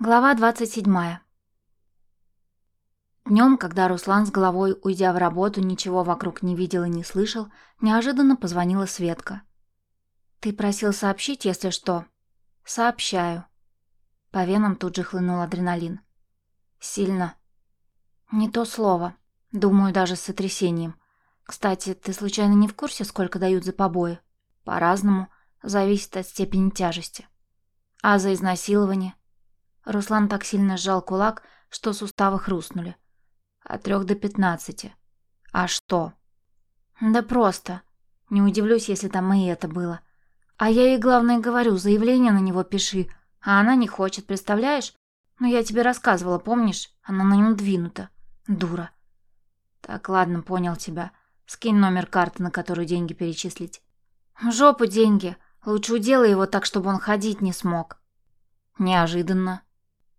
Глава 27. Днем, когда Руслан с головой, уйдя в работу, ничего вокруг не видел и не слышал, неожиданно позвонила Светка. «Ты просил сообщить, если что?» «Сообщаю». По венам тут же хлынул адреналин. «Сильно». «Не то слово. Думаю, даже с сотрясением. Кстати, ты случайно не в курсе, сколько дают за побои?» «По-разному. Зависит от степени тяжести». «А за изнасилование?» Руслан так сильно сжал кулак, что суставы хрустнули. От трех до пятнадцати. А что? Да просто. Не удивлюсь, если там и это было. А я ей, главное, говорю, заявление на него пиши. А она не хочет, представляешь? Ну, я тебе рассказывала, помнишь? Она на нем двинута. Дура. Так, ладно, понял тебя. Скинь номер карты, на которую деньги перечислить. В жопу деньги. Лучше уделай его так, чтобы он ходить не смог. Неожиданно.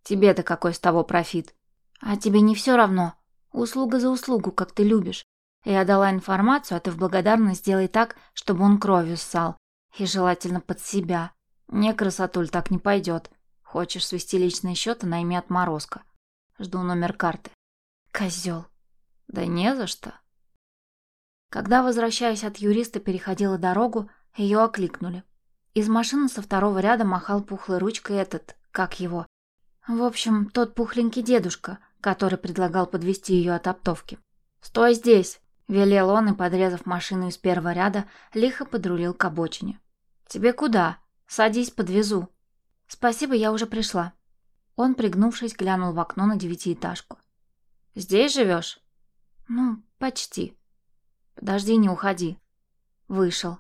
Тебе-то какой с того профит? А тебе не все равно? Услуга за услугу, как ты любишь. Я дала информацию, а ты в благодарность сделай так, чтобы он кровью ссал. И желательно под себя. Не, красотуль, так не пойдет. Хочешь свести личные счеты, найми отморозка. Жду номер карты. Козел. Да не за что. Когда, возвращаясь от юриста, переходила дорогу, ее окликнули. Из машины со второго ряда махал пухлой ручкой этот, как его, в общем, тот пухленький дедушка, который предлагал подвести ее от оптовки. «Стой здесь!» – велел он и, подрезав машину из первого ряда, лихо подрулил к обочине. «Тебе куда? Садись, подвезу». «Спасибо, я уже пришла». Он, пригнувшись, глянул в окно на девятиэтажку. «Здесь живешь?» «Ну, почти». «Подожди, не уходи». Вышел.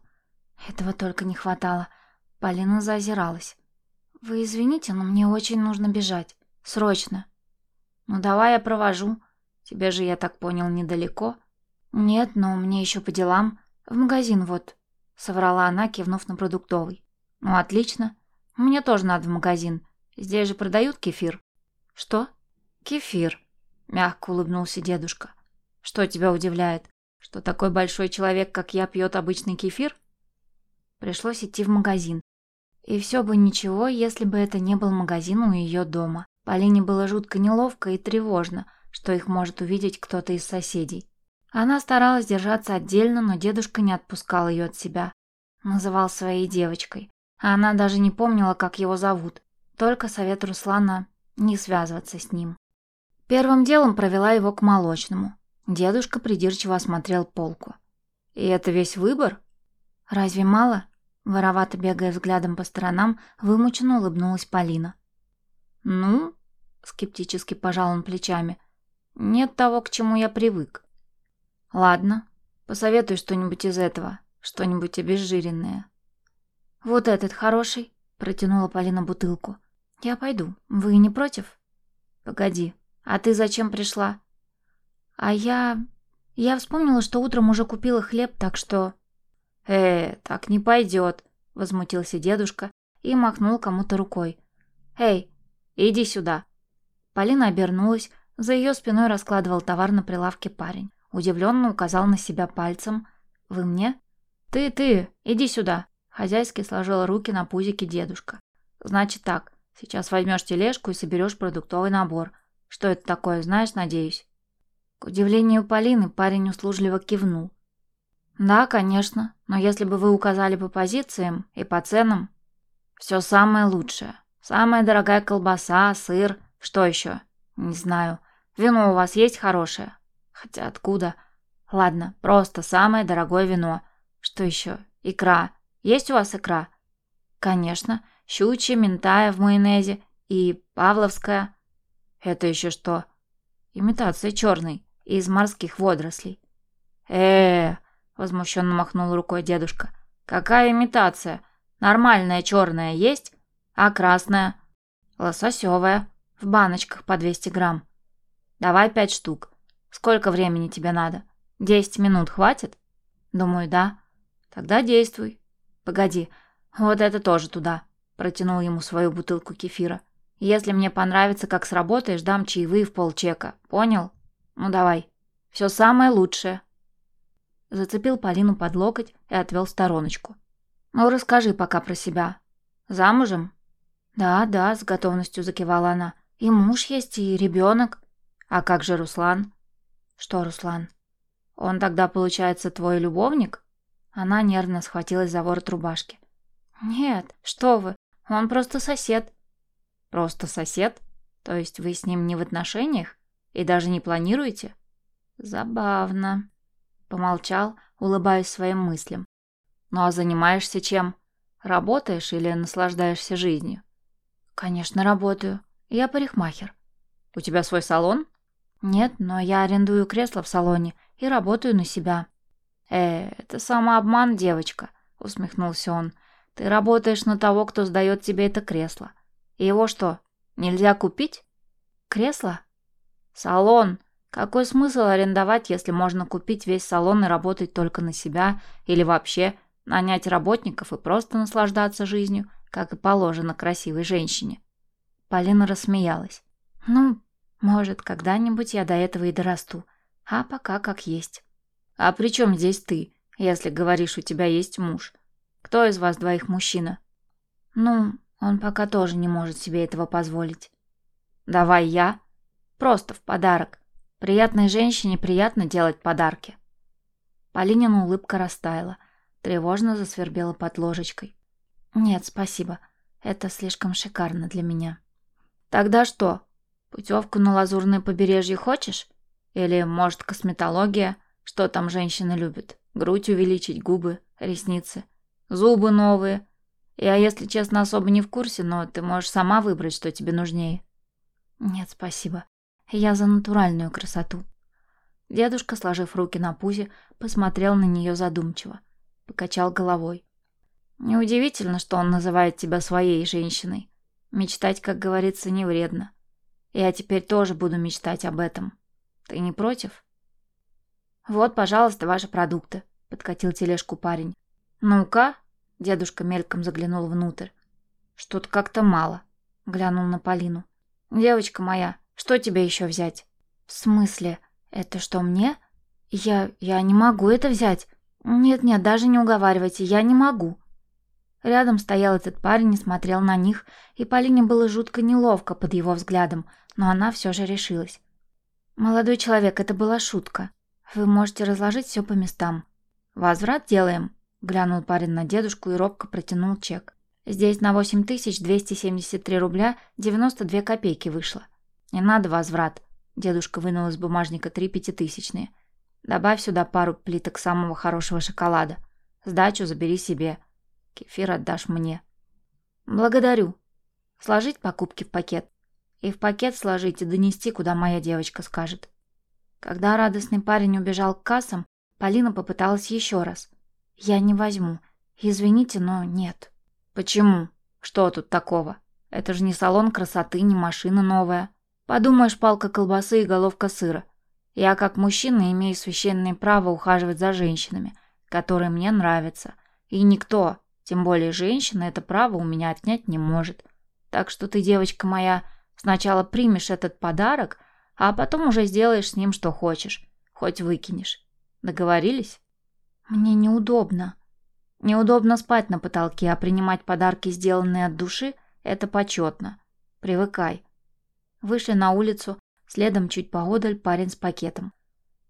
Этого только не хватало. Полина заозиралась. «Вы извините, но мне очень нужно бежать. Срочно». «Ну давай я провожу. Тебе же, я так понял, недалеко». «Нет, но мне еще по делам. В магазин вот», — соврала она, кивнув на продуктовый. «Ну отлично. Мне тоже надо в магазин. Здесь же продают кефир». «Что?» «Кефир», — мягко улыбнулся дедушка. «Что тебя удивляет? Что такой большой человек, как я, пьет обычный кефир?» Пришлось идти в магазин, и все бы ничего, если бы это не был магазин у ее дома. Полине было жутко неловко и тревожно, что их может увидеть кто-то из соседей. Она старалась держаться отдельно, но дедушка не отпускал ее от себя. Называл своей девочкой. А она даже не помнила, как его зовут. Только совет Руслана не связываться с ним. Первым делом провела его к молочному. Дедушка придирчиво осмотрел полку. «И это весь выбор?» «Разве мало?» Воровато бегая взглядом по сторонам, вымученно улыбнулась Полина. «Ну?» — скептически пожал он плечами. «Нет того, к чему я привык». «Ладно, посоветуй что-нибудь из этого, что-нибудь обезжиренное». «Вот этот хороший», — протянула Полина бутылку. «Я пойду. Вы не против?» «Погоди, а ты зачем пришла?» «А я... Я вспомнила, что утром уже купила хлеб, так что...» «Э, так не пойдет», — возмутился дедушка и махнул кому-то рукой. «Эй, иди сюда». Полина обернулась, за ее спиной раскладывал товар на прилавке парень. Удивленно указал на себя пальцем. «Вы мне?» «Ты, ты, иди сюда», — хозяйски сложила руки на пузике дедушка. «Значит так, сейчас возьмешь тележку и соберешь продуктовый набор. Что это такое, знаешь, надеюсь?» К удивлению Полины парень услужливо кивнул. «Да, конечно, но если бы вы указали по позициям и по ценам...» «Все самое лучшее. Самая дорогая колбаса, сыр, что еще? Не знаю. Вино у вас есть хорошее? Хотя откуда? Ладно, просто самое дорогое вино. Что еще? Икра. Есть у вас икра?» «Конечно. Щучья, ментая в майонезе и павловская». «Это еще что?» «Имитация черной, из морских водорослей». «Э-э-э!» Возмущенно махнул рукой дедушка. Какая имитация? Нормальная черная есть, а красная? Лососевая. В баночках по 200 грамм. Давай пять штук. Сколько времени тебе надо? Десять минут хватит? Думаю, да. Тогда действуй. Погоди, вот это тоже туда. Протянул ему свою бутылку кефира. Если мне понравится, как сработаешь, дам чаевые в полчека. Понял? Ну давай. Все самое лучшее зацепил Полину под локоть и отвел в стороночку. «Ну, расскажи пока про себя. Замужем?» Да, да, с готовностью закивала она. И муж есть, и ребенок. А как же Руслан? Что Руслан? Он тогда, получается, твой любовник? Она нервно схватилась за ворот рубашки. Нет, что вы, он просто сосед. Просто сосед? То есть вы с ним не в отношениях? И даже не планируете? Забавно. Помолчал, улыбаясь своим мыслям. Ну а занимаешься чем? Работаешь или наслаждаешься жизнью? Конечно, работаю. Я парикмахер. У тебя свой салон? Нет, но я арендую кресло в салоне и работаю на себя. Э, это самообман, девочка, усмехнулся он. Ты работаешь на того, кто сдает тебе это кресло. И его что, нельзя купить? Кресло? Салон. Какой смысл арендовать, если можно купить весь салон и работать только на себя, или вообще нанять работников и просто наслаждаться жизнью, как и положено красивой женщине? Полина рассмеялась. Ну, может, когда-нибудь я до этого и дорасту, а пока как есть. А при чем здесь ты, если говоришь, у тебя есть муж? Кто из вас двоих мужчина? Ну, он пока тоже не может себе этого позволить. Давай я. Просто в подарок. Приятной женщине приятно делать подарки. Полинина улыбка растаяла, тревожно засвербела под ложечкой. Нет, спасибо. Это слишком шикарно для меня. Тогда что? Путевку на лазурное побережье хочешь? Или, может, косметология? Что там женщины любят? Грудь увеличить, губы, ресницы, зубы новые. Я, если честно, особо не в курсе, но ты можешь сама выбрать, что тебе нужнее. Нет, спасибо. Я за натуральную красоту. Дедушка, сложив руки на пузе, посмотрел на нее задумчиво. Покачал головой. Неудивительно, что он называет тебя своей женщиной. Мечтать, как говорится, не вредно. Я теперь тоже буду мечтать об этом. Ты не против? Вот, пожалуйста, ваши продукты, подкатил тележку парень. Ну-ка, дедушка мельком заглянул внутрь. Что-то как-то мало, глянул на Полину. Девочка моя, что тебе еще взять? В смысле? Это что, мне? Я... я не могу это взять. Нет-нет, даже не уговаривайте, я не могу. Рядом стоял этот парень и смотрел на них, и Полине было жутко неловко под его взглядом, но она все же решилась. «Молодой человек, это была шутка. Вы можете разложить все по местам». «Возврат делаем», — глянул парень на дедушку и робко протянул чек. «Здесь на 8273 рубля 92 копейки вышло. «Не надо возврат», — дедушка вынул из бумажника три пятитысячные. «Добавь сюда пару плиток самого хорошего шоколада. Сдачу забери себе. Кефир отдашь мне». «Благодарю. Сложить покупки в пакет. И в пакет сложить и донести, куда моя девочка скажет». Когда радостный парень убежал к кассам, Полина попыталась еще раз. «Я не возьму. Извините, но нет». «Почему? Что тут такого? Это же не салон красоты, не машина новая. Подумаешь, палка колбасы и головка сыра. Я, как мужчина, имею священное право ухаживать за женщинами, которые мне нравятся. И никто, тем более женщина, это право у меня отнять не может. Так что ты, девочка моя, сначала примешь этот подарок, а потом уже сделаешь с ним что хочешь, хоть выкинешь. Договорились? Мне неудобно. Неудобно спать на потолке, а принимать подарки, сделанные от души, это почетно. Привыкай. Вышли на улицу, следом чуть поодаль парень с пакетом.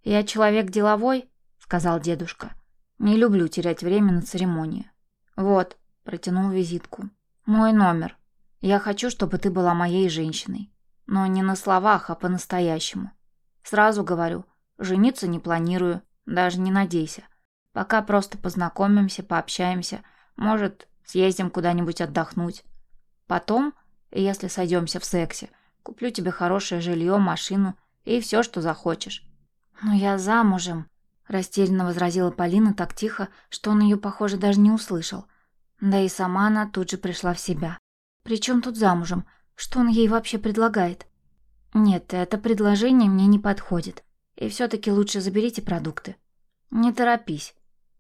«Я человек деловой», — сказал дедушка. «Не люблю терять время на церемонии». «Вот», — протянул визитку. «Мой номер. Я хочу, чтобы ты была моей женщиной. Но не на словах, а по-настоящему. Сразу говорю, жениться не планирую, даже не надейся. Пока просто познакомимся, пообщаемся, может, съездим куда-нибудь отдохнуть. Потом, если сойдемся в сексе, Куплю тебе хорошее жилье, машину и все, что захочешь». «Но я замужем», — растерянно возразила Полина так тихо, что он ее, похоже, даже не услышал. Да и сама она тут же пришла в себя. «При чем тут замужем? Что он ей вообще предлагает?» «Нет, это предложение мне не подходит. И все-таки лучше заберите продукты». «Не торопись.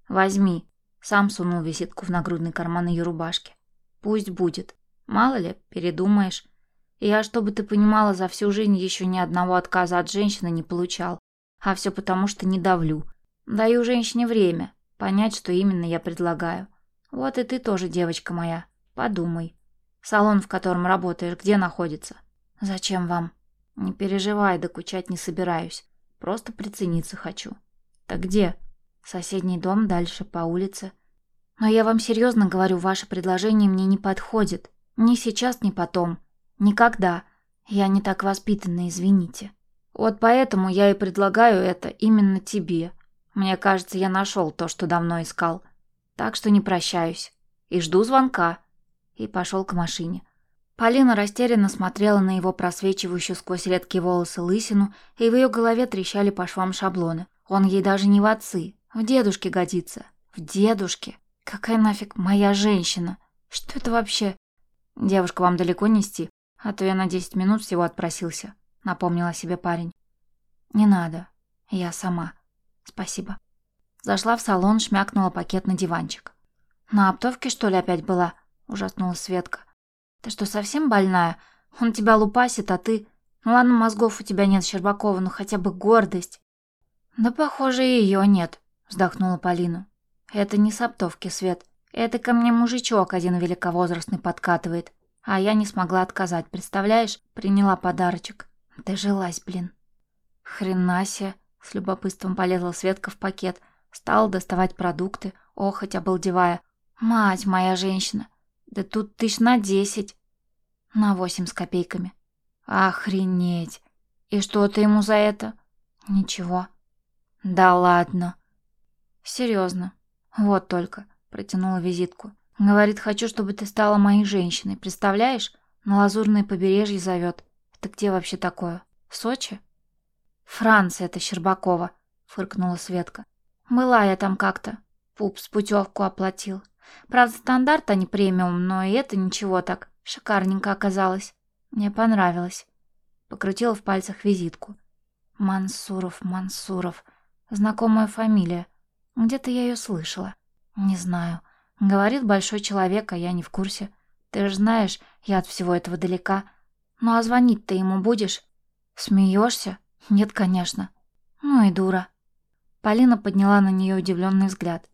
Возьми». Сам сунул визитку в нагрудный карман ее рубашки. «Пусть будет. Мало ли, передумаешь. Я, чтобы ты понимала, за всю жизнь еще ни одного отказа от женщины не получал. А все потому, что не давлю. Даю женщине время, понять, что именно я предлагаю. Вот и ты тоже, девочка моя, подумай. Салон, в котором работаешь, где находится? Зачем вам? Не переживай, докучать не собираюсь. Просто прицениться хочу. Так где? Соседний дом, дальше, по улице. Но я вам серьезно говорю, ваше предложение мне не подходит. Ни сейчас, ни потом. Никогда. Я не так воспитана, извините. Вот поэтому я и предлагаю это именно тебе. Мне кажется, я нашел то, что давно искал. Так что не прощаюсь. И жду звонка. И пошел к машине. Полина растерянно смотрела на его просвечивающую сквозь редкие волосы лысину, и в ее голове трещали по швам шаблоны. Он ей даже не в отцы, в дедушке годится. В дедушке. Какая нафиг моя женщина? Что это вообще? Девушка, вам далеко нести? А то я на десять минут всего отпросился, напомнил о себе парень. Не надо. Я сама. Спасибо. Зашла в салон, шмякнула пакет на диванчик. На оптовке, что ли, опять была? Ужаснулась Светка. Ты что, совсем больная? Он тебя лупасит, а ты... Ну ладно, мозгов у тебя нет, Щербакова, но хотя бы гордость. Да, похоже, ее нет, вздохнула Полина. Это не с оптовки, Свет. Это ко мне мужичок один великовозрастный подкатывает. А я не смогла отказать, представляешь? Приняла подарочек. Дожилась, блин. Хрена себе. С любопытством полезла Светка в пакет. Стала доставать продукты, охоть обалдевая. Мать моя женщина. Да тут тысяч на десять. На восемь с копейками. Охренеть. И что ты ему за это? Ничего. Да ладно. Серьезно. Вот только. Протянула визитку. Говорит, хочу, чтобы ты стала моей женщиной. Представляешь? На лазурное побережье зовет. Это где вообще такое? Сочи? Франция это Щербакова, фыркнула Светка. Была я там как-то. Пупс путевку оплатил. Правда, стандарт, а не премиум, но и это ничего так. Шикарненько оказалось. Мне понравилось. Покрутила в пальцах визитку. Мансуров, Мансуров. Знакомая фамилия. Где-то я ее слышала. Не знаю. Говорит большой человек, а я не в курсе. Ты же знаешь, я от всего этого далека. Ну а звонить ты ему будешь? Смеешься? Нет, конечно. Ну и дура. Полина подняла на нее удивленный взгляд.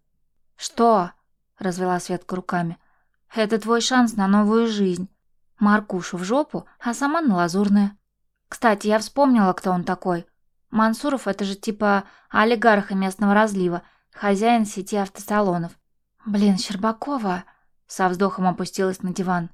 Что? развела Светка руками. Это твой шанс на новую жизнь. Маркушу в жопу, а сама на лазурное. Кстати, я вспомнила, кто он такой. Мансуров это же типа олигарха местного разлива, хозяин сети автосалонов. Блин, Щербакова со вздохом опустилась на диван.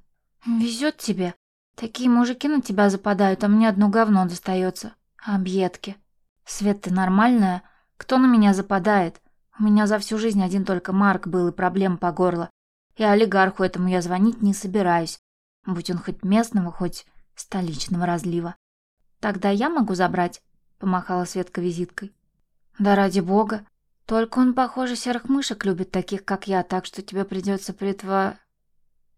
Везет тебе. Такие мужики на тебя западают, а мне одно говно достается. Объедки. Свет, ты нормальная? Кто на меня западает? У меня за всю жизнь один только Марк был и проблем по горло. И олигарху этому я звонить не собираюсь, будь он хоть местного, хоть столичного разлива. Тогда я могу забрать, помахала Светка визиткой. Да ради бога. Только он, похоже, серых мышек любит таких, как я, так что тебе придется притва...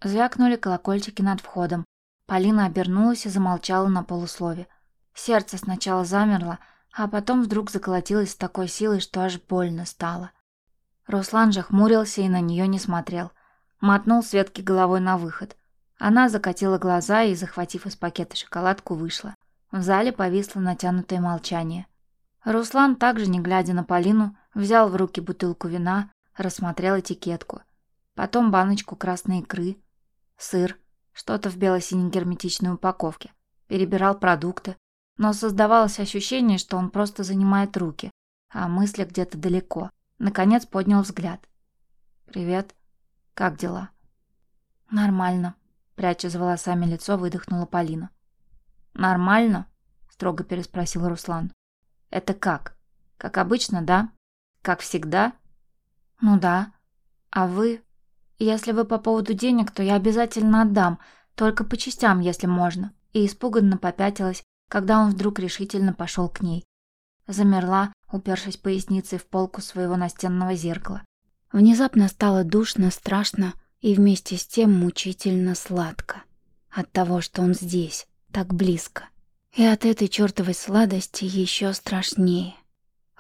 Звякнули колокольчики над входом. Полина обернулась и замолчала на полуслове. Сердце сначала замерло, а потом вдруг заколотилось с такой силой, что аж больно стало. Руслан же хмурился и на нее не смотрел. Мотнул Светке головой на выход. Она закатила глаза и, захватив из пакета шоколадку, вышла. В зале повисло натянутое молчание. Руслан, также не глядя на Полину, взял в руки бутылку вина, рассмотрел этикетку. Потом баночку красной икры, сыр, что-то в бело-синей герметичной упаковке. Перебирал продукты, но создавалось ощущение, что он просто занимает руки, а мысли где-то далеко. Наконец поднял взгляд. «Привет. Как дела?» «Нормально», — пряча за волосами лицо, выдохнула Полина. «Нормально?» — строго переспросил Руслан. «Это как? Как обычно, да? Как всегда?» «Ну да. А вы? Если вы по поводу денег, то я обязательно отдам, только по частям, если можно». И испуганно попятилась, когда он вдруг решительно пошел к ней. Замерла, упершись поясницей в полку своего настенного зеркала. Внезапно стало душно, страшно и вместе с тем мучительно сладко. От того, что он здесь, так близко. И от этой чертовой сладости еще страшнее.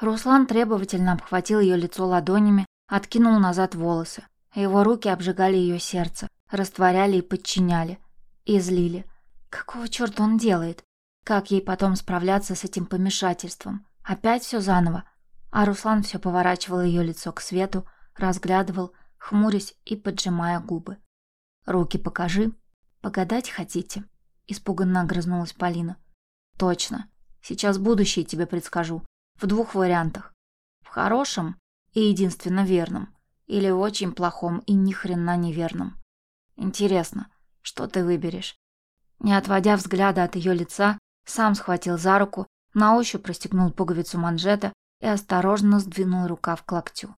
Руслан требовательно обхватил ее лицо ладонями, откинул назад волосы. Его руки обжигали ее сердце, растворяли и подчиняли. И злили. Какого черта он делает? Как ей потом справляться с этим помешательством? Опять все заново. А Руслан все поворачивал ее лицо к свету, разглядывал, хмурясь и поджимая губы. «Руки покажи», «Погадать хотите?» — испуганно огрызнулась Полина. «Точно. Сейчас будущее тебе предскажу. В двух вариантах. В хорошем и единственно верном. Или в очень плохом и ни хрена неверном. Интересно, что ты выберешь?» Не отводя взгляда от ее лица, сам схватил за руку, на ощупь расстегнул пуговицу манжета и осторожно сдвинул рукав к локтю.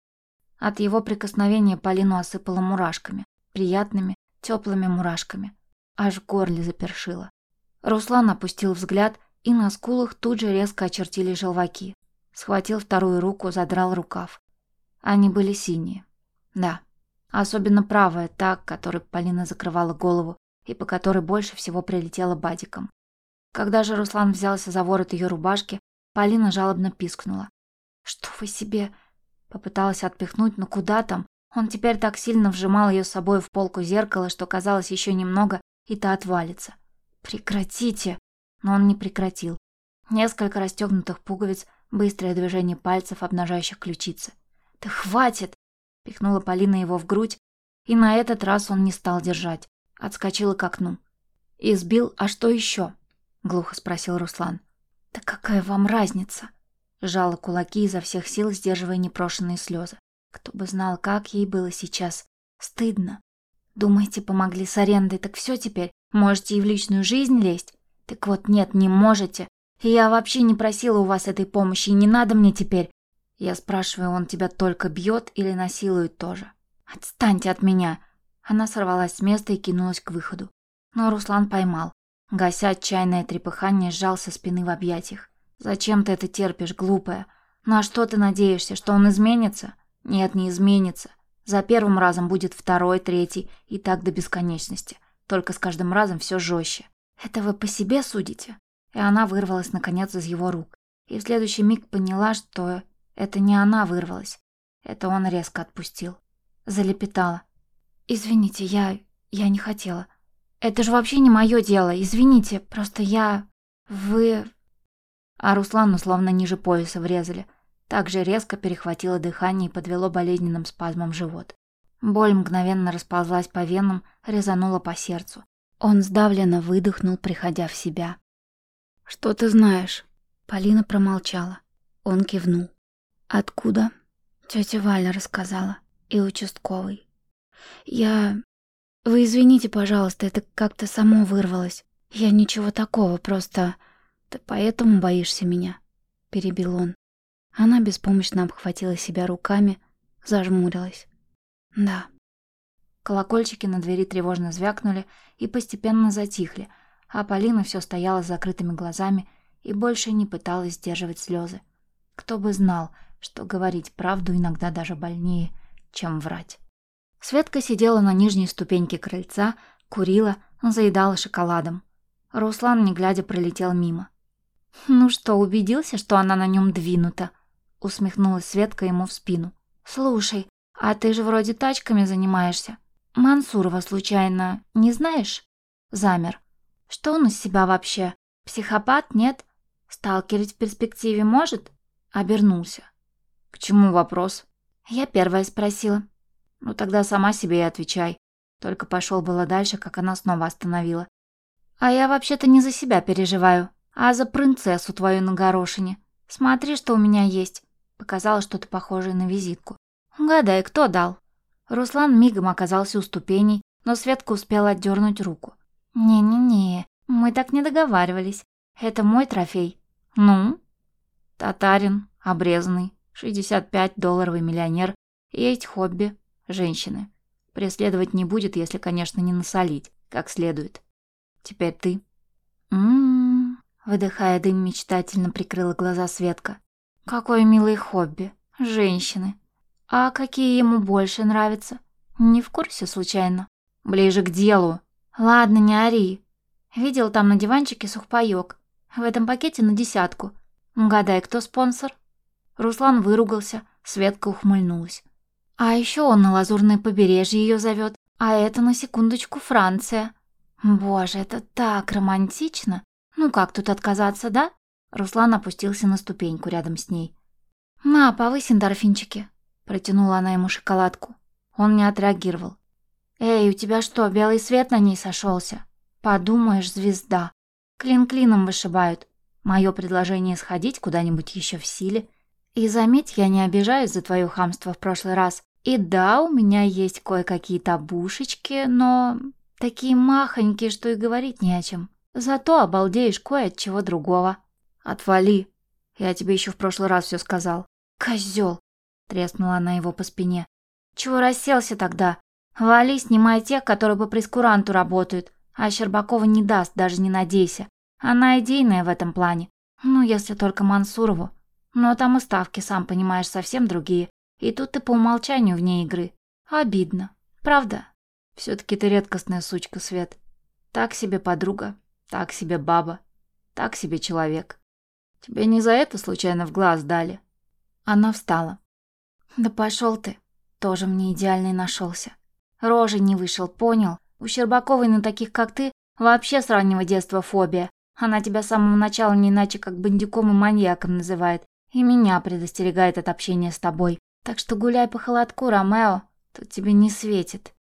От его прикосновения Полину осыпала мурашками, приятными, теплыми мурашками. Аж в горле запершило. Руслан опустил взгляд, и на скулах тут же резко очертили желваки. Схватил вторую руку, задрал рукав. Они были синие. Да, особенно правая, та, которой Полина закрывала голову и по которой больше всего прилетела бадиком. Когда же Руслан взялся за ворот ее рубашки, Полина жалобно пискнула. «Что вы себе...» Попыталась отпихнуть, но куда там? Он теперь так сильно вжимал ее с собой в полку зеркала, что казалось еще немного, и та отвалится. «Прекратите!» Но он не прекратил. Несколько расстегнутых пуговиц, быстрое движение пальцев, обнажающих ключицы. «Да хватит!» — пихнула Полина его в грудь, и на этот раз он не стал держать. Отскочила к окну. «Избил, а что еще?» — глухо спросил Руслан. «Да какая вам разница?» Жала кулаки изо всех сил, сдерживая непрошенные слезы. Кто бы знал, как ей было сейчас. Стыдно. Думаете, помогли с арендой, так все теперь? Можете и в личную жизнь лезть? Так вот, нет, не можете. Я вообще не просила у вас этой помощи, и не надо мне теперь. Я спрашиваю, он тебя только бьет или насилует тоже? Отстаньте от меня. Она сорвалась с места и кинулась к выходу. Но Руслан поймал. Гася отчаянное трепыхание, сжал со спины в объятиях. «Зачем ты это терпишь, глупая? На что ты надеешься, что он изменится?» «Нет, не изменится. За первым разом будет второй, третий и так до бесконечности. Только с каждым разом все жестче. Это вы по себе судите?» И она вырвалась, наконец, из его рук. И в следующий миг поняла, что это не она вырвалась. Это он резко отпустил. Залепетала. «Извините, я... я не хотела. Это же вообще не мое дело, извините, просто я... вы...» А Руслану словно ниже пояса врезали. Так же резко перехватило дыхание и подвело болезненным спазмом живот. Боль мгновенно расползлась по венам, резанула по сердцу. Он сдавленно выдохнул, приходя в себя. «Что ты знаешь?» Полина промолчала. Он кивнул. «Откуда?» Тетя Валя рассказала. И участковый. «Я... Вы извините, пожалуйста, это как-то само вырвалось. Я ничего такого, просто... Ты поэтому боишься меня?» Перебил он. Она беспомощно обхватила себя руками, зажмурилась. «Да». Колокольчики на двери тревожно звякнули и постепенно затихли, а Полина все стояла с закрытыми глазами и больше не пыталась сдерживать слезы. Кто бы знал, что говорить правду иногда даже больнее, чем врать. Светка сидела на нижней ступеньке крыльца, курила, заедала шоколадом. Руслан, не глядя, пролетел мимо. «Ну что, убедился, что она на нем двинута?» Усмехнулась Светка ему в спину. «Слушай, а ты же вроде тачками занимаешься. Мансурова, случайно, не знаешь?» Замер. «Что он из себя вообще? Психопат, нет? Сталкерить в перспективе может?» Обернулся. «К чему вопрос?» Я первая спросила. Ну тогда сама себе и отвечай. Только пошел было дальше, как она снова остановила. А я вообще-то не за себя переживаю, а за принцессу твою на горошине. Смотри, что у меня есть. Показала что-то похожее на визитку. Угадай, кто дал? Руслан мигом оказался у ступеней, но Светка успела отдернуть руку. «Не-не-не, мы так не договаривались. Это мой трофей». «Ну?» «Татарин, обрезанный, 65-долларовый миллионер, есть хобби, женщины. Преследовать не будет, если, конечно, не насолить, как следует. Теперь ты. М-м-м, выдыхая дым, мечтательно прикрыла глаза Светка. Какое милое хобби. Женщины. А какие ему больше нравятся? Не в курсе, случайно? Ближе к делу. Ладно, не ори. Видел там на диванчике сухпайок. В этом пакете на десятку. Угадай, кто спонсор? Руслан выругался, Светка ухмыльнулась. А еще он на Лазурное побережье ее зовет, а это на секундочку Франция. Боже, это так романтично. Ну как тут отказаться, да? Руслан опустился на ступеньку рядом с ней. «На, повысь эндорфинчики», — протянула она ему шоколадку. Он не отреагировал. «Эй, у тебя что, белый свет на ней сошелся? Подумаешь, звезда. Клин клином вышибают. Мое предложение сходить куда-нибудь еще в силе. И заметь, я не обижаюсь за твое хамство в прошлый раз. И да, у меня есть кое-какие табушечки, но такие махонькие, что и говорить не о чем. Зато обалдеешь кое от чего другого. Отвали. Я тебе еще в прошлый раз все сказал. Козел! Треснула она его по спине. Чего расселся тогда? Вали, снимай тех, которые по прескуранту работают. А Щербакова не даст, даже не надейся. Она идейная в этом плане. Ну, если только Мансурову. Но там и ставки, сам понимаешь, совсем другие. И тут ты по умолчанию вне игры. Обидно. Правда? все таки ты редкостная сучка, Свет. Так себе подруга, так себе баба, так себе человек. Тебе не за это случайно в глаз дали?» Она встала. «Да пошел ты. Тоже мне идеальный нашелся. Рожи не вышел, понял? У Щербаковой на таких, как ты, вообще с раннего детства фобия. Она тебя с самого начала не иначе как бандюком и маньяком называет. И меня предостерегает от общения с тобой. Так что гуляй по холодку, Ромео. Тут тебе не светит.